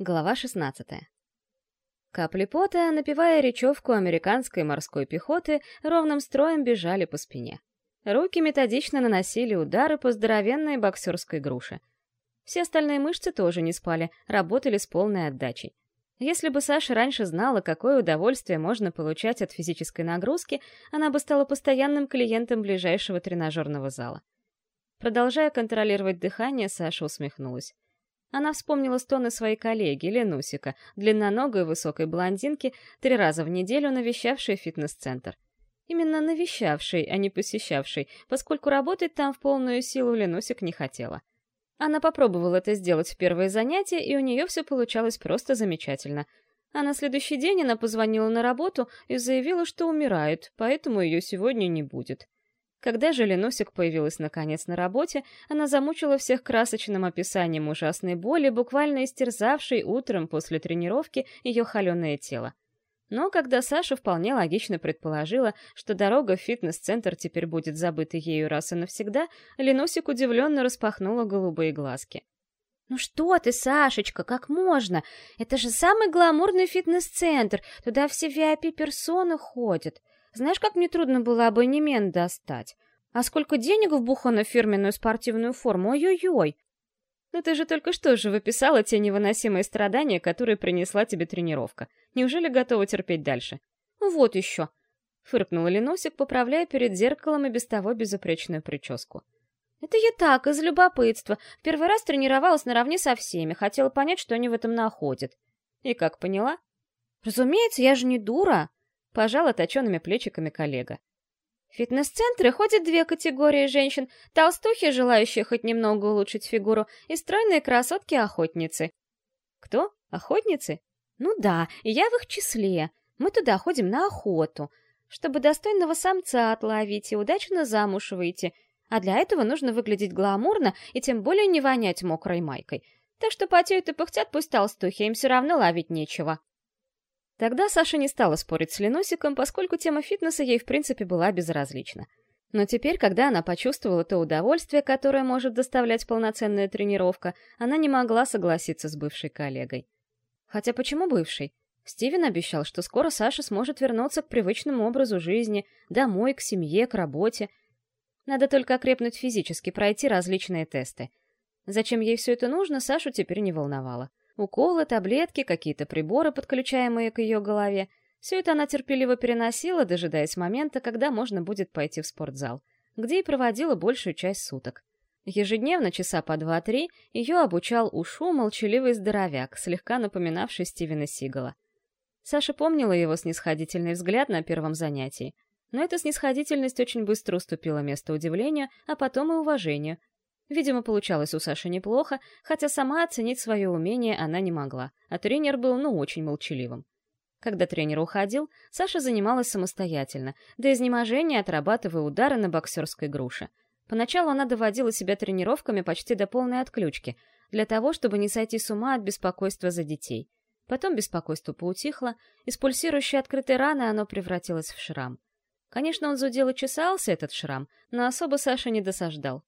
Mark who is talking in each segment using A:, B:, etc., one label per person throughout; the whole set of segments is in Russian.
A: Глава 16. Капли пота, напевая речевку американской морской пехоты, ровным строем бежали по спине. Руки методично наносили удары по здоровенной боксерской груше. Все остальные мышцы тоже не спали, работали с полной отдачей. Если бы Саша раньше знала, какое удовольствие можно получать от физической нагрузки, она бы стала постоянным клиентом ближайшего тренажерного зала. Продолжая контролировать дыхание, Саша усмехнулась. Она вспомнила стоны своей коллеги, Ленусика, длинноногой высокой блондинки, три раза в неделю навещавшей фитнес-центр. Именно навещавшей, а не посещавшей, поскольку работать там в полную силу Ленусик не хотела. Она попробовала это сделать в первое занятие, и у нее все получалось просто замечательно. А на следующий день она позвонила на работу и заявила, что умирает, поэтому ее сегодня не будет. Когда же Леносик появилась наконец на работе, она замучила всех красочным описанием ужасной боли, буквально истерзавшей утром после тренировки ее холеное тело. Но когда Саша вполне логично предположила, что дорога в фитнес-центр теперь будет забыта ею раз и навсегда, Леносик удивленно распахнула голубые глазки.
B: «Ну что ты, Сашечка, как можно? Это же самый гламурный фитнес-центр, туда все VIP-персоны ходят. Знаешь, как мне трудно было абонемент достать? А сколько денег вбухано в фирменную спортивную форму? Ой-ой-ой!
A: Ну ты же только что же выписала те невыносимые страдания, которые принесла тебе тренировка. Неужели готова терпеть дальше?
B: Вот еще.
A: Фыркнула Леносик, поправляя перед зеркалом и без того безупречную прическу.
B: Это я так, из любопытства. Первый раз тренировалась наравне со всеми, хотела понять, что они в этом находят.
A: И как поняла?
B: Разумеется, я же не дура.
A: Пожала точеными плечиками коллега.
B: В фитнес-центры ходят две категории женщин — толстухи, желающие хоть немного улучшить фигуру, и стройные красотки-охотницы.
A: Кто? Охотницы?
B: Ну да, я в их числе. Мы туда ходим на охоту, чтобы достойного самца отловить и удачно замуж выйти. А для этого нужно выглядеть гламурно и тем более не вонять мокрой майкой. Так что потеют и пыхтят пусть толстухи, им все равно ловить нечего.
A: Тогда Саша не стала спорить с Леносиком, поскольку тема фитнеса ей в принципе была безразлична. Но теперь, когда она почувствовала то удовольствие, которое может доставлять полноценная тренировка, она не могла согласиться с бывшей коллегой. Хотя почему бывший? Стивен обещал, что скоро Саша сможет вернуться к привычному образу жизни, домой, к семье, к работе. Надо только окрепнуть физически, пройти различные тесты. Зачем ей все это нужно, Сашу теперь не волновало. Уколы, таблетки, какие-то приборы, подключаемые к ее голове. Все это она терпеливо переносила, дожидаясь момента, когда можно будет пойти в спортзал, где и проводила большую часть суток. Ежедневно, часа по два-три, ее обучал ушу молчаливый здоровяк, слегка напоминавший Стивена Сигала. Саша помнила его снисходительный взгляд на первом занятии. Но эта снисходительность очень быстро уступила место удивлению, а потом и уважению, Видимо, получалось у Саши неплохо, хотя сама оценить свое умение она не могла, а тренер был, ну, очень молчаливым. Когда тренер уходил, Саша занималась самостоятельно, до изнеможения отрабатывая удары на боксерской груше. Поначалу она доводила себя тренировками почти до полной отключки, для того, чтобы не сойти с ума от беспокойства за детей. Потом беспокойство поутихло, из пульсирующей открытой раны оно превратилось в шрам. Конечно, он зудел и чесался, этот шрам, но особо Саша не досаждал.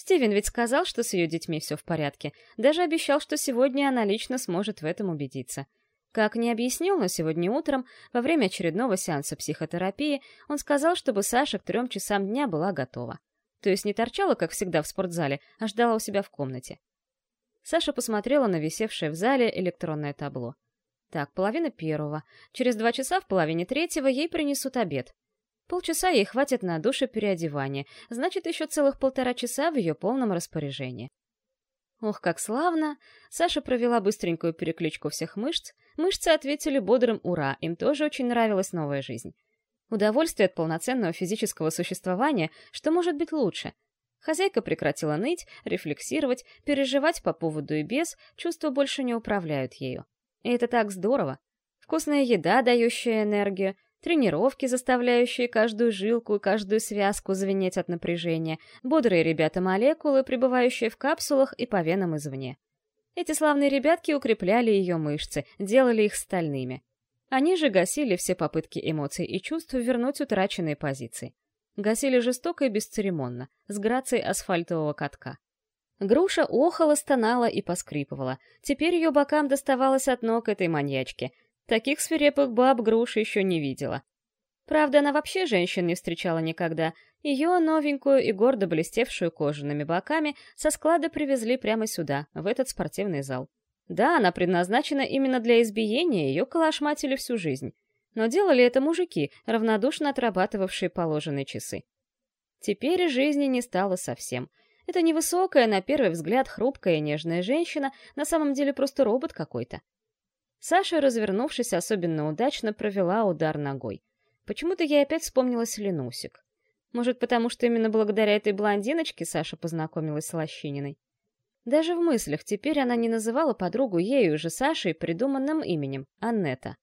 A: Стивен ведь сказал, что с ее детьми все в порядке, даже обещал, что сегодня она лично сможет в этом убедиться. Как не объяснил, но сегодня утром, во время очередного сеанса психотерапии, он сказал, чтобы Саша к трем часам дня была готова. То есть не торчала, как всегда, в спортзале, а ждала у себя в комнате. Саша посмотрела на висевшее в зале электронное табло. Так, половина первого. Через два часа в половине третьего ей принесут обед. Полчаса ей хватит на душ и переодевание, значит, еще целых полтора часа в ее полном распоряжении. Ох, как славно! Саша провела быстренькую перекличку всех мышц. Мышцы ответили бодрым «Ура!», им тоже очень нравилась новая жизнь. Удовольствие от полноценного физического существования, что может быть лучше. Хозяйка прекратила ныть, рефлексировать, переживать по поводу и без, чувства больше не управляют ею. И это так здорово. Вкусная еда, дающая энергию, Тренировки, заставляющие каждую жилку и каждую связку звенеть от напряжения, бодрые ребята-молекулы, пребывающие в капсулах и по венам извне. Эти славные ребятки укрепляли ее мышцы, делали их стальными. Они же гасили все попытки эмоций и чувств вернуть утраченные позиции. Гасили жестоко и бесцеремонно, с грацией асфальтового катка. Груша охала, стонала и поскрипывала. Теперь ее бокам доставалось от ног этой маньячки. Таких свирепых баб Груша еще не видела. Правда, она вообще женщин не встречала никогда. Ее, новенькую и гордо блестевшую кожаными боками, со склада привезли прямо сюда, в этот спортивный зал. Да, она предназначена именно для избиения, ее калашматили всю жизнь. Но делали это мужики, равнодушно отрабатывавшие положенные часы. Теперь жизни не стало совсем. Это невысокая, на первый взгляд, хрупкая и нежная женщина, на самом деле просто робот какой-то. Саша, развернувшись особенно удачно, провела удар ногой. Почему-то я опять вспомнилась Ленусик. Может, потому что именно благодаря этой блондиночке Саша познакомилась с Лощининой? Даже в мыслях теперь она не называла подругу ею же Сашей придуманным именем — Аннета.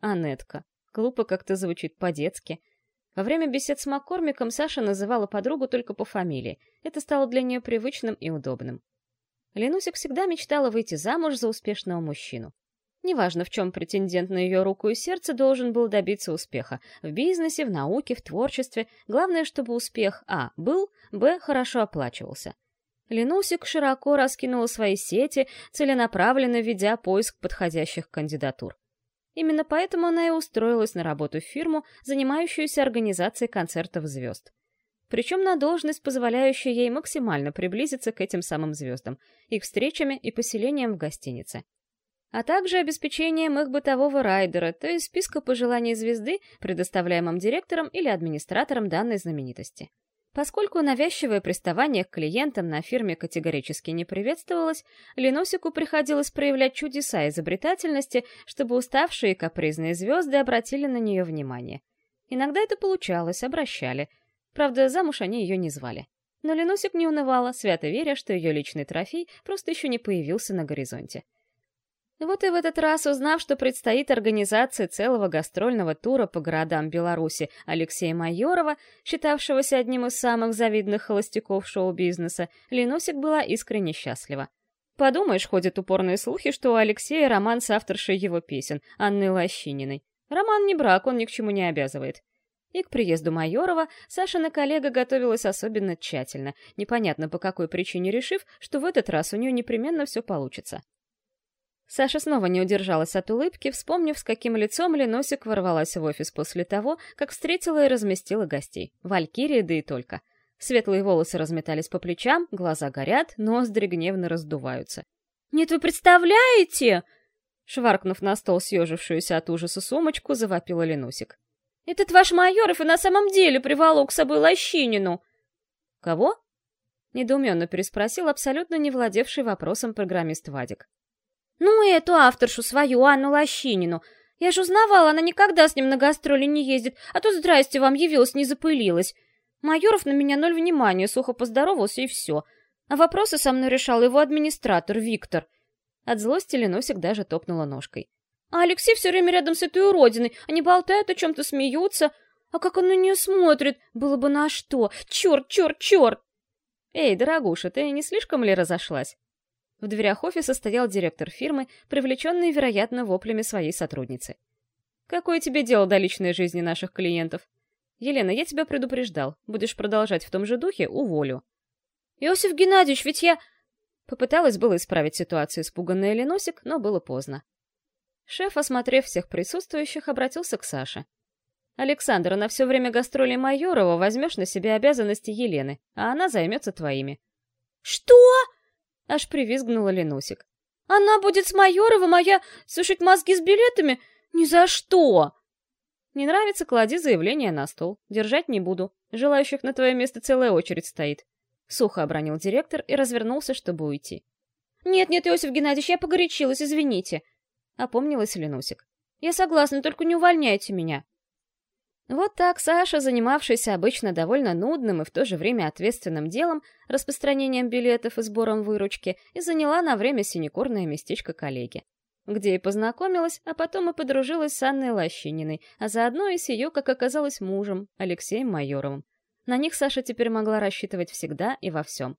A: Аннетка. Глупо как-то звучит по-детски. Во время бесед с Маккормиком Саша называла подругу только по фамилии. Это стало для нее привычным и удобным. Ленусик всегда мечтала выйти замуж за успешного мужчину. Неважно, в чем претендент на ее руку и сердце должен был добиться успеха. В бизнесе, в науке, в творчестве. Главное, чтобы успех А был, Б хорошо оплачивался. Ленусик широко раскинула свои сети, целенаправленно ведя поиск подходящих кандидатур. Именно поэтому она и устроилась на работу в фирму, занимающуюся организацией концертов звезд. Причем на должность, позволяющую ей максимально приблизиться к этим самым звездам, их встречами и поселением в гостинице а также обеспечением их бытового райдера, то есть списка пожеланий звезды, предоставляемым директором или администратором данной знаменитости. Поскольку навязчивое приставание к клиентам на фирме категорически не приветствовалось, Леносику приходилось проявлять чудеса изобретательности, чтобы уставшие капризные звезды обратили на нее внимание. Иногда это получалось, обращали. Правда, замуж они ее не звали. Но Леносик не унывала, свято веря, что ее личный трофей просто еще не появился на горизонте. Вот и в этот раз, узнав, что предстоит организация целого гастрольного тура по городам Беларуси Алексея Майорова, считавшегося одним из самых завидных холостяков шоу-бизнеса, Ленусик была искренне счастлива. Подумаешь, ходят упорные слухи, что у Алексея роман с авторшей его песен, Анной Лощининой. Роман не брак, он ни к чему не обязывает. И к приезду Майорова Сашина коллега готовилась особенно тщательно, непонятно по какой причине решив, что в этот раз у нее непременно все получится. Саша снова не удержалась от улыбки, вспомнив, с каким лицом Леносик ворвалась в офис после того, как встретила и разместила гостей. Валькирия, да и только. Светлые волосы разметались по плечам, глаза горят, ноздри гневно раздуваются. «Нет, вы представляете?» Шваркнув на стол съежившуюся от ужаса сумочку, завопила Ленусик. «Этот ваш Майоров и на самом деле приволок с собой Лощинину!» «Кого?» — недоуменно переспросил абсолютно не владевший вопросом программист Вадик.
B: Ну, эту авторшу свою, Анну Лощинину. Я же узнавала, она никогда с ним на гастроли не ездит, а то здрасте вам явилась, не запылилась. Майоров на меня ноль внимания, сухо поздоровался и все. А вопросы со мной решал его администратор Виктор.
A: От злости Леносик даже топнула ножкой.
B: А Алексей все время рядом с этой уродиной. Они болтают о чем-то, смеются. А как он на нее смотрит? Было бы на что? Черт, черт, черт!
A: Эй, дорогуша, ты не слишком ли разошлась? В дверях офиса стоял директор фирмы, привлеченный, вероятно, воплями своей сотрудницы. «Какое тебе дело до личной жизни наших клиентов? Елена, я тебя предупреждал. Будешь продолжать в том же духе — уволю».
B: «Иосиф Геннадьевич, ведь я...»
A: Попыталась было исправить ситуацию испуганная Леносик, но было поздно. Шеф, осмотрев всех присутствующих, обратился к Саше. «Александр, на все время гастролей Майорова возьмешь на себя обязанности Елены, а она займется твоими».
B: «Что?»
A: Аж привизгнула Ленусик.
B: «Она будет с Майоровым, а я сушить мозги с билетами? Ни за что!»
A: «Не нравится, клади заявление на стол. Держать не буду. Желающих на твое место целая очередь стоит». Сухо обронил директор и развернулся, чтобы уйти.
B: «Нет-нет, Иосиф Геннадьевич, я погорячилась, извините», — опомнилась Ленусик. «Я согласна, только не увольняйте меня».
A: Вот так Саша, занимавшаяся обычно довольно нудным и в то же время ответственным делом, распространением билетов и сбором выручки, и заняла на время синекурное местечко коллеги. Где и познакомилась, а потом и подружилась с Анной Лощининой, а заодно и с ее, как оказалось, мужем, Алексеем Майоровым. На них Саша теперь могла рассчитывать всегда и во всем.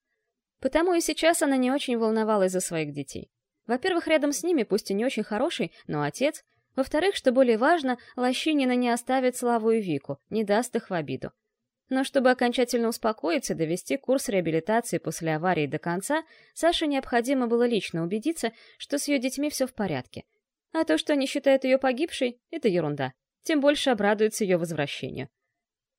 A: Потому и сейчас она не очень волновалась за своих детей. Во-первых, рядом с ними, пусть и не очень хороший, но отец, во-вторых, что более важно, Лощинина не оставит Славу и Вику, не даст их в обиду. Но чтобы окончательно успокоиться и довести курс реабилитации после аварии до конца, Саше необходимо было лично убедиться, что с ее детьми все в порядке. А то, что они считают ее погибшей, — это ерунда. Тем больше обрадуются ее возвращению.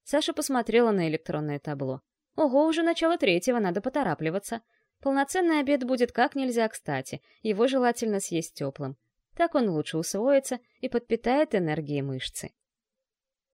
A: Саша посмотрела на электронное табло. Ого, уже начало третьего, надо поторапливаться. Полноценный обед будет как нельзя кстати, его желательно съесть теплым. Так он лучше усвоится и подпитает энергией мышцы.